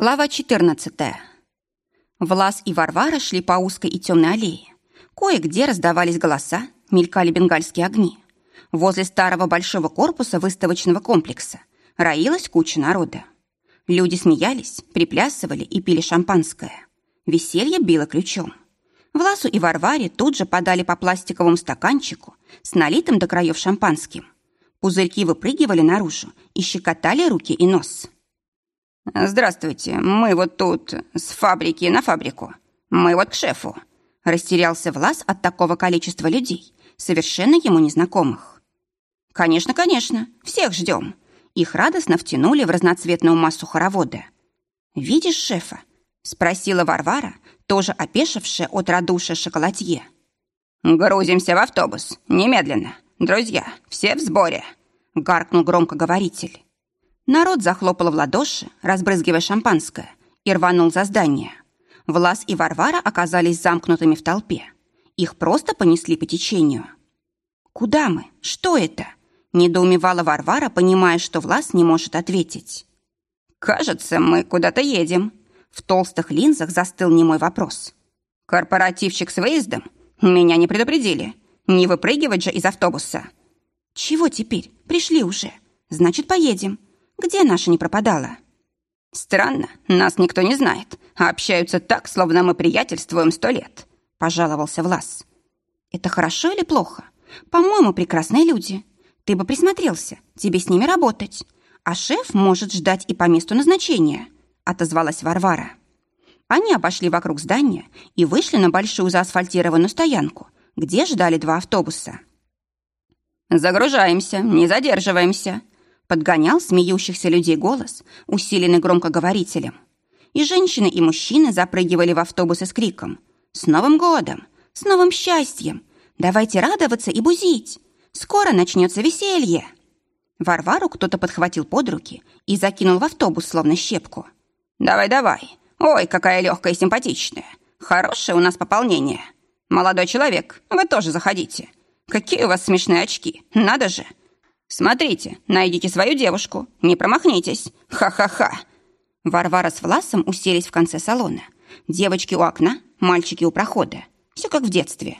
Глава 14. Влас и Варвара шли по узкой и темной аллее. Кое-где раздавались голоса, мелькали бенгальские огни. Возле старого большого корпуса выставочного комплекса роилась куча народа. Люди смеялись, приплясывали и пили шампанское. Веселье било ключом. Власу и Варваре тут же подали по пластиковому стаканчику с налитым до краев шампанским. Пузырьки выпрыгивали наружу и щекотали руки и нос. «Здравствуйте, мы вот тут с фабрики на фабрику. Мы вот к шефу». Растерялся Влас от такого количества людей, совершенно ему незнакомых. «Конечно, конечно, всех ждем». Их радостно втянули в разноцветную массу хоровода. «Видишь шефа?» — спросила Варвара, тоже опешившая от радушия шоколадье. «Грузимся в автобус, немедленно. Друзья, все в сборе», — гаркнул громкоговоритель. Народ захлопал в ладоши, разбрызгивая шампанское, и рванул за здание. Влас и Варвара оказались замкнутыми в толпе. Их просто понесли по течению. «Куда мы? Что это?» – недоумевала Варвара, понимая, что Влас не может ответить. «Кажется, мы куда-то едем». В толстых линзах застыл немой вопрос. «Корпоративчик с выездом? Меня не предупредили. Не выпрыгивать же из автобуса». «Чего теперь? Пришли уже. Значит, поедем. Где наша не пропадала?» «Странно, нас никто не знает, а общаются так, словно мы приятельствуем сто лет», — пожаловался Влас. «Это хорошо или плохо? По-моему, прекрасные люди. Ты бы присмотрелся, тебе с ними работать. А шеф может ждать и по месту назначения», — отозвалась Варвара. Они обошли вокруг здания и вышли на большую заасфальтированную стоянку, где ждали два автобуса. «Загружаемся, не задерживаемся», Подгонял смеющихся людей голос, усиленный громкоговорителем. И женщины, и мужчины запрыгивали в автобусы с криком «С Новым годом! С новым счастьем! Давайте радоваться и бузить! Скоро начнется веселье!» Варвару кто-то подхватил под руки и закинул в автобус, словно щепку. «Давай-давай! Ой, какая легкая и симпатичная! Хорошее у нас пополнение! Молодой человек, вы тоже заходите! Какие у вас смешные очки! Надо же! «Смотрите, найдите свою девушку, не промахнитесь! Ха-ха-ха!» Варвара с Власом уселись в конце салона. Девочки у окна, мальчики у прохода. Все как в детстве.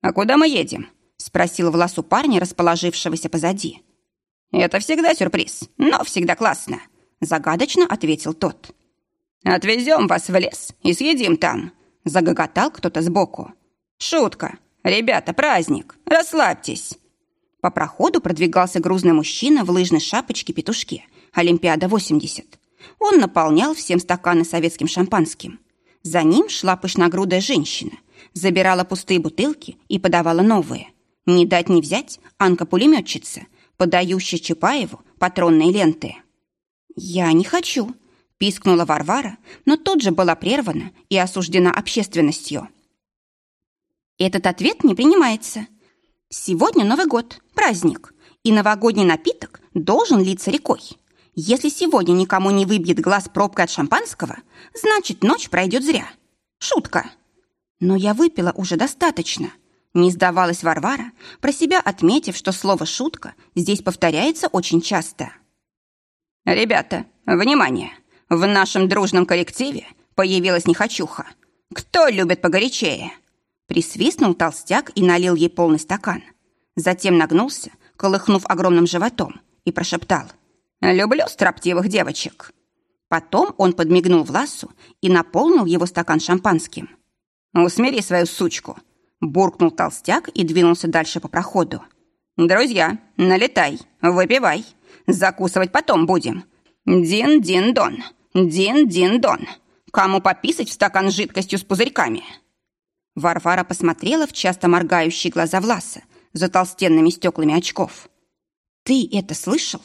«А куда мы едем?» — спросил Влас у парня, расположившегося позади. «Это всегда сюрприз, но всегда классно», — загадочно ответил тот. «Отвезем вас в лес и съедим там», — загоготал кто-то сбоку. «Шутка. Ребята, праздник. Расслабьтесь». По проходу продвигался грузный мужчина в лыжной шапочке-петушке «Олимпиада-80». Он наполнял всем стаканы советским шампанским. За ним шла пышногрудая женщина, забирала пустые бутылки и подавала новые. Не дать не взять Анка-пулеметчица, подающая Чапаеву патронные ленты. «Я не хочу», – пискнула Варвара, но тут же была прервана и осуждена общественностью. «Этот ответ не принимается. Сегодня Новый год, праздник, и новогодний напиток должен литься рекой. Если сегодня никому не выбьет глаз пробкой от шампанского, значит, ночь пройдет зря. Шутка. Но я выпила уже достаточно. Не сдавалась Варвара, про себя отметив, что слово «шутка» здесь повторяется очень часто. «Ребята, внимание! В нашем дружном коллективе появилась нехочуха. Кто любит погорячее?» Присвистнул толстяк и налил ей полный стакан. Затем нагнулся, колыхнув огромным животом, и прошептал. «Люблю строптивых девочек». Потом он подмигнул Власу и наполнил его стакан шампанским. «Усмири свою сучку!» Буркнул толстяк и двинулся дальше по проходу. «Друзья, налетай, выпивай. Закусывать потом будем. Дин-дин-дон, дин-дин-дон. Кому пописать в стакан с жидкостью с пузырьками?» Варвара посмотрела в часто моргающие глаза Власа за толстенными стеклами очков. «Ты это слышал?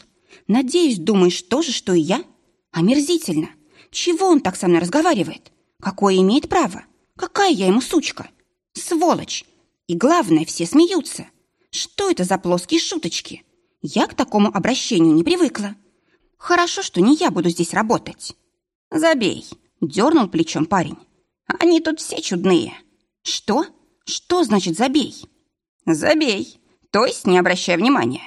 Надеюсь, думаешь то же, что и я? Омерзительно! Чего он так со мной разговаривает? Какое имеет право? Какая я ему сучка? Сволочь! И главное, все смеются. Что это за плоские шуточки? Я к такому обращению не привыкла. Хорошо, что не я буду здесь работать». «Забей!» — дернул плечом парень. «Они тут все чудные». «Что? Что значит «забей»?» «Забей. То есть не обращай внимания.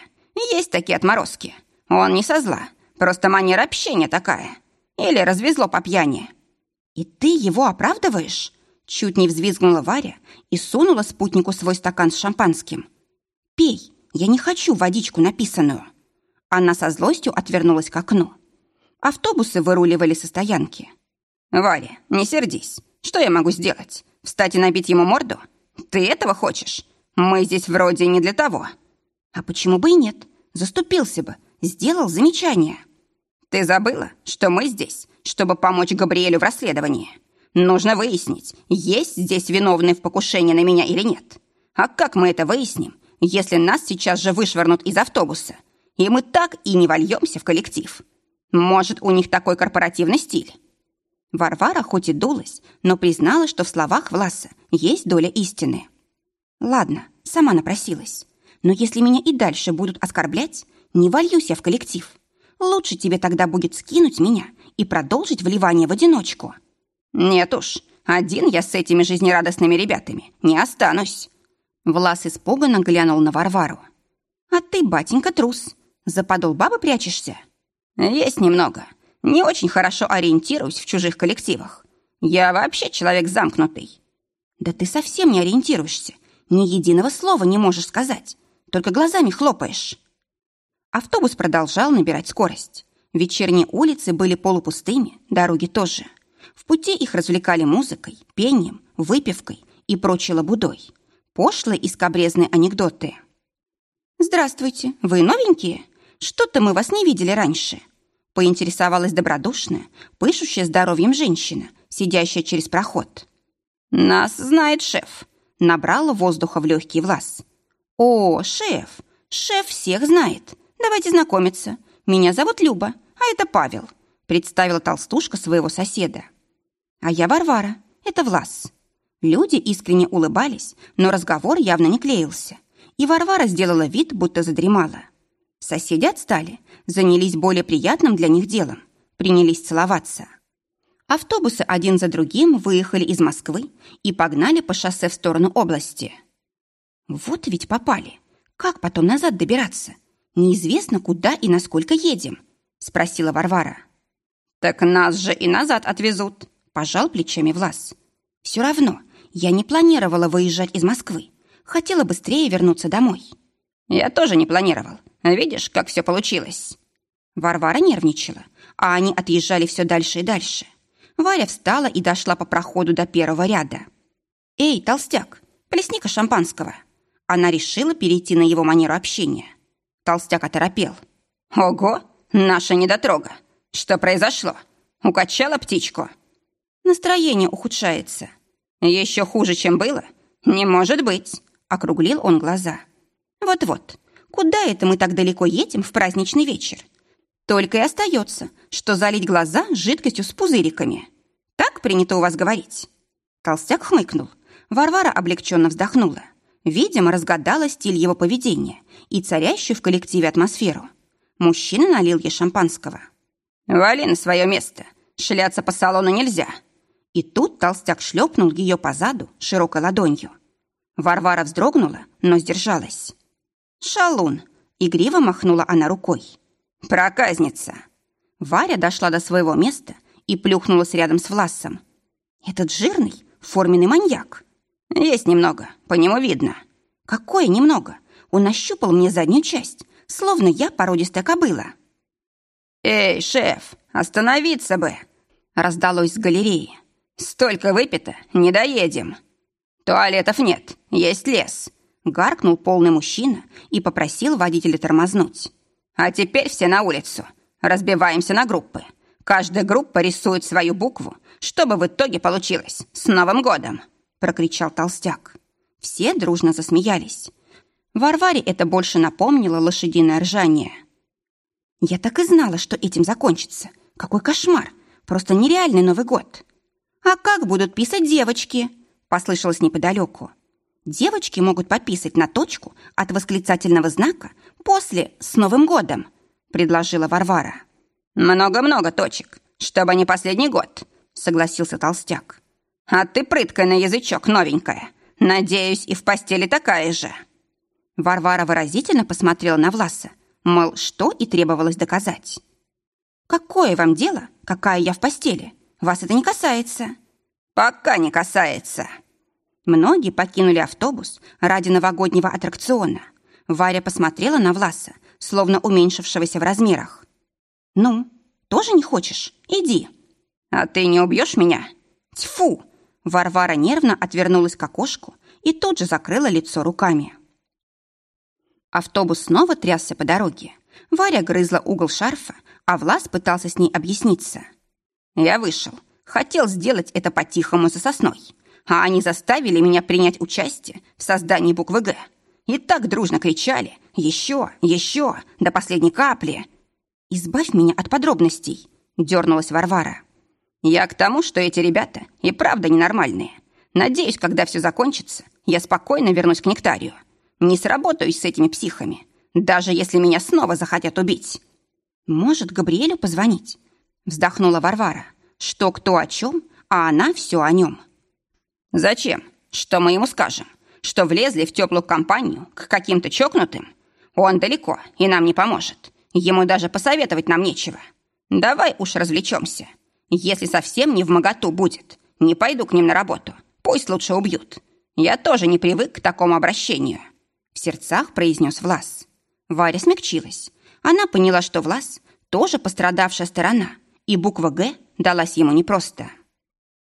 Есть такие отморозки. Он не со зла. Просто манера общения такая. Или развезло по пьяни. И ты его оправдываешь? Чуть не взвизгнула Варя и сунула спутнику свой стакан с шампанским. «Пей, я не хочу водичку написанную». Она со злостью отвернулась к окну. Автобусы выруливали со стоянки. «Варя, не сердись. Что я могу сделать? Встать и набить ему морду? Ты этого хочешь? Мы здесь вроде не для того». «А почему бы и нет? Заступился бы, сделал замечание». «Ты забыла, что мы здесь, чтобы помочь Габриэлю в расследовании?» Нужно выяснить, есть здесь виновные в покушении на меня или нет. А как мы это выясним, если нас сейчас же вышвырнут из автобуса, и мы так и не вольемся в коллектив? Может, у них такой корпоративный стиль?» Варвара хоть и дулась, но признала, что в словах Власа есть доля истины. «Ладно, сама напросилась. Но если меня и дальше будут оскорблять, не вольюсь я в коллектив. Лучше тебе тогда будет скинуть меня и продолжить вливание в одиночку». «Нет уж, один я с этими жизнерадостными ребятами не останусь». Влас испуганно глянул на Варвару. «А ты, батенька, трус. За подол бабы прячешься?» «Есть немного. Не очень хорошо ориентируюсь в чужих коллективах. Я вообще человек замкнутый». «Да ты совсем не ориентируешься. Ни единого слова не можешь сказать. Только глазами хлопаешь». Автобус продолжал набирать скорость. Вечерние улицы были полупустыми, дороги тоже. В пути их развлекали музыкой, пением, выпивкой и прочей лабудой. Пошлые и скобрезные анекдоты. «Здравствуйте, вы новенькие? Что-то мы вас не видели раньше», поинтересовалась добродушная, пышущая здоровьем женщина, сидящая через проход. «Нас знает шеф», набрала воздуха в легкий Влас. «О, шеф! Шеф всех знает. Давайте знакомиться. Меня зовут Люба, а это Павел», представила толстушка своего соседа. А я Варвара. Это Влас. Люди искренне улыбались, но разговор явно не клеился. И Варвара сделала вид, будто задремала. Соседи отстали, занялись более приятным для них делом. Принялись целоваться. Автобусы один за другим выехали из Москвы и погнали по шоссе в сторону области. Вот ведь попали. Как потом назад добираться? Неизвестно, куда и насколько едем, спросила Варвара. Так нас же и назад отвезут, Пожал плечами Влас. Все равно, я не планировала выезжать из Москвы. Хотела быстрее вернуться домой. Я тоже не планировал. Видишь, как все получилось. Варвара нервничала, а они отъезжали все дальше и дальше. Варя встала и дошла по проходу до первого ряда. «Эй, толстяк, плесни-ка шампанского». Она решила перейти на его манеру общения. Толстяк оторопел. «Ого, наша недотрога! Что произошло? Укачала птичку?» Настроение ухудшается. Еще хуже, чем было? Не может быть, округлил он глаза. Вот-вот, куда это мы так далеко едем в праздничный вечер? Только и остается, что залить глаза жидкостью с пузыриками. Так принято у вас говорить. Толстяк хмыкнул. Варвара облегченно вздохнула. Видимо, разгадала стиль его поведения и царящую в коллективе атмосферу. Мужчина налил ей шампанского. «Вали на свое место. Шляться по салону нельзя», и тут толстяк шлепнул ее по заду широкой ладонью. Варвара вздрогнула, но сдержалась. «Шалун!» — игриво махнула она рукой. «Проказница!» Варя дошла до своего места и плюхнулась рядом с Власом. «Этот жирный, форменный маньяк!» «Есть немного, по нему видно». «Какое немного? Он ощупал мне заднюю часть, словно я породистая кобыла». «Эй, шеф, остановиться бы!» раздалось с галереи. Столько выпито, не доедем. Туалетов нет, есть лес. Гаркнул полный мужчина и попросил водителя тормознуть. А теперь все на улицу. Разбиваемся на группы. Каждая группа рисует свою букву, чтобы в итоге получилось с Новым годом, прокричал толстяк. Все дружно засмеялись. Варваре это больше напомнило лошадиное ржание. Я так и знала, что этим закончится. Какой кошмар! Просто нереальный Новый год. «А как будут писать девочки?» – послышалось неподалеку. «Девочки могут пописать на точку от восклицательного знака после «С Новым годом», – предложила Варвара. «Много-много точек, чтобы не последний год», – согласился толстяк. «А ты прыткая на язычок, новенькая. Надеюсь, и в постели такая же». Варвара выразительно посмотрела на Власа, мол, что и требовалось доказать. Какое вам дело, какая я в постели? Вас это не касается. Пока не касается. Многие покинули автобус ради новогоднего аттракциона. Варя посмотрела на Власа, словно уменьшившегося в размерах. «Ну, тоже не хочешь? Иди!» «А ты не убьешь меня?» «Тьфу!» Варвара нервно отвернулась к окошку и тут же закрыла лицо руками. Автобус снова трясся по дороге. Варя грызла угол шарфа, а Влас пытался с ней объясниться. «Я вышел. Хотел сделать это по-тихому за сосной. А они заставили меня принять участие в создании буквы «Г». И так дружно кричали «Еще! Еще! До последней капли!» «Избавь меня от подробностей!» — дернулась Варвара. «Я к тому, что эти ребята и правда ненормальные. Надеюсь, когда все закончится, я спокойно вернусь к Нектарию. Не сработаюсь с этими психами, даже если меня снова захотят убить». «Может, Габриэлю позвонить?» Вздохнула Варвара. Что кто о чем, а она все о нем. «Зачем? Что мы ему скажем? Что влезли в теплую компанию к каким-то чокнутым? Он далеко и нам не поможет. Ему даже посоветовать нам нечего. Давай уж развлечемся. Если совсем не в моготу будет, не пойду к ним на работу. Пусть лучше убьют. Я тоже не привык к такому обращению». В сердцах произнес Влас. Варя смягчилась. Она поняла, что Влас тоже пострадавшая сторона, и буква «Г» далась ему непросто.